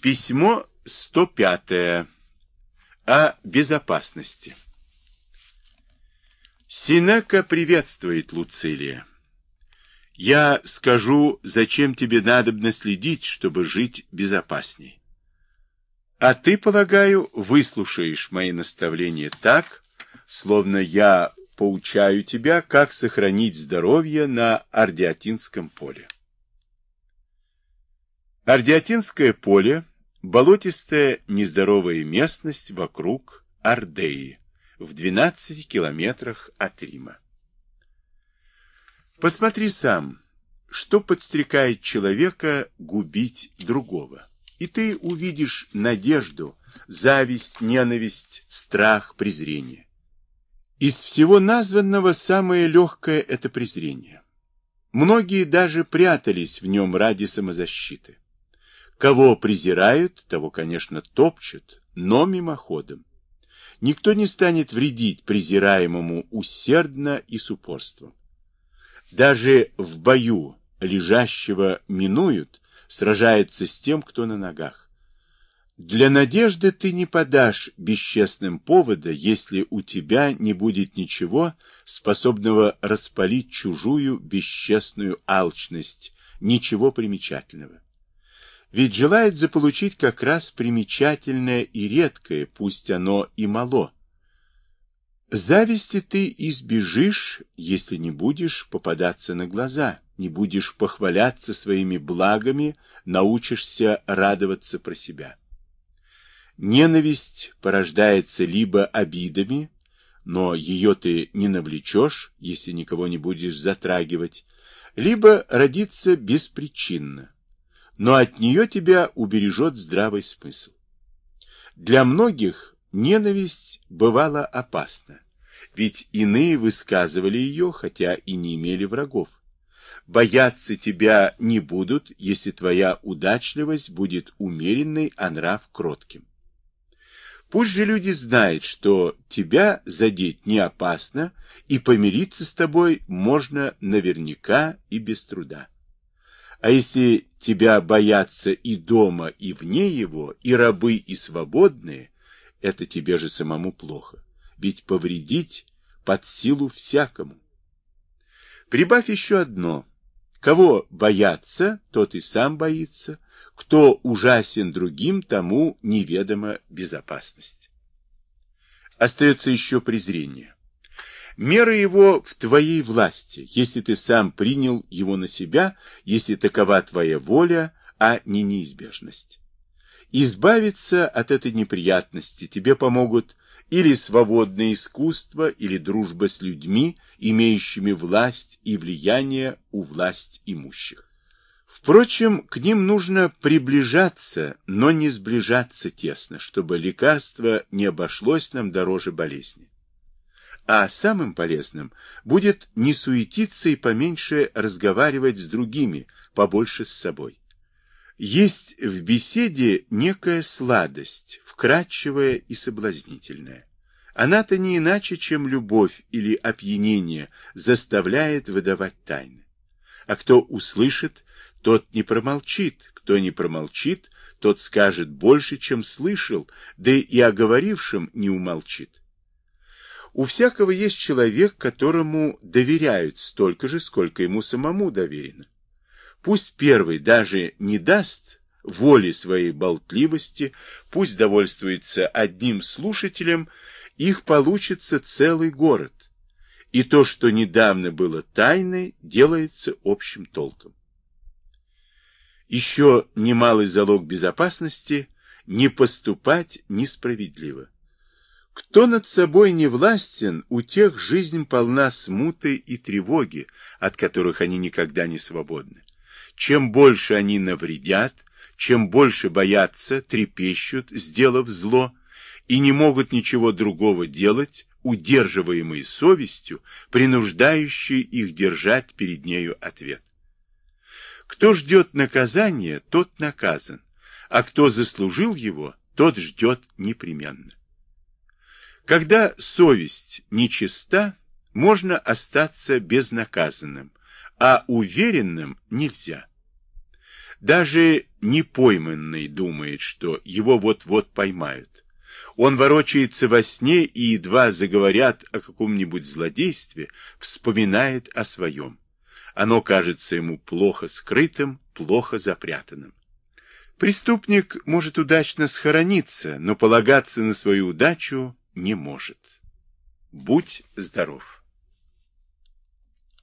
Письмо 105 о безопасности. Синека приветствует Луцилия. Я скажу, зачем тебе надобно следить, чтобы жить безопасней. А ты, полагаю, выслушаешь мои наставления так, словно я поучаю тебя, как сохранить здоровье на Ардиатинском поле. Ардиатинское поле – болотистая нездоровая местность вокруг Ардеи, в 12 километрах от Рима. Посмотри сам, что подстрекает человека губить другого. И ты увидишь надежду, зависть, ненависть, страх, презрение. Из всего названного самое легкое – это презрение. Многие даже прятались в нем ради самозащиты. Кого презирают, того, конечно, топчут, но мимоходом. Никто не станет вредить презираемому усердно и с упорством. Даже в бою лежащего минуют, сражается с тем, кто на ногах. Для надежды ты не подашь бесчестным повода, если у тебя не будет ничего, способного распалить чужую бесчестную алчность, ничего примечательного. Ведь желает заполучить как раз примечательное и редкое, пусть оно и мало, Зависти ты избежишь, если не будешь попадаться на глаза, не будешь похваляться своими благами, научишься радоваться про себя. Ненависть порождается либо обидами, но ее ты не навлечешь, если никого не будешь затрагивать, либо родится беспричинно, но от нее тебя убережет здравый смысл. Для многих Ненависть бывала опасна, ведь иные высказывали ее, хотя и не имели врагов. Бояться тебя не будут, если твоя удачливость будет умеренной, а нрав кротким. Пусть же люди знают, что тебя задеть не опасно, и помириться с тобой можно наверняка и без труда. А если тебя боятся и дома, и вне его, и рабы, и свободные, это тебе же самому плохо. Ведь повредить под силу всякому. Прибавь еще одно. Кого боятся, тот и сам боится. Кто ужасен другим, тому неведома безопасность. Остается еще презрение. Мера его в твоей власти, если ты сам принял его на себя, если такова твоя воля, а не неизбежность. Избавиться от этой неприятности тебе помогут или свободное искусство, или дружба с людьми, имеющими власть и влияние у власть имущих. Впрочем, к ним нужно приближаться, но не сближаться тесно, чтобы лекарство не обошлось нам дороже болезни. А самым полезным будет не суетиться и поменьше разговаривать с другими, побольше с собой. Есть в беседе некая сладость, вкрадчивая и соблазнительная. Она-то не иначе, чем любовь или опьянение заставляет выдавать тайны. А кто услышит, тот не промолчит, кто не промолчит, тот скажет больше, чем слышал, да и о говорившем не умолчит. У всякого есть человек, которому доверяют столько же, сколько ему самому доверено. Пусть первый даже не даст воли своей болтливости, пусть довольствуется одним слушателем, их получится целый город. И то, что недавно было тайной, делается общим толком. Еще немалый залог безопасности – не поступать несправедливо. Кто над собой не властен, у тех жизнь полна смуты и тревоги, от которых они никогда не свободны. Чем больше они навредят, чем больше боятся, трепещут, сделав зло, и не могут ничего другого делать, удерживаемые совестью, принуждающей их держать перед нею ответ. Кто ждет наказания, тот наказан, а кто заслужил его, тот ждет непременно. Когда совесть нечиста, можно остаться безнаказанным, а уверенным нельзя. Даже непойманный думает, что его вот-вот поймают. Он ворочается во сне и едва заговорят о каком-нибудь злодействе, вспоминает о своем. Оно кажется ему плохо скрытым, плохо запрятанным. Преступник может удачно схорониться, но полагаться на свою удачу не может. Будь здоров!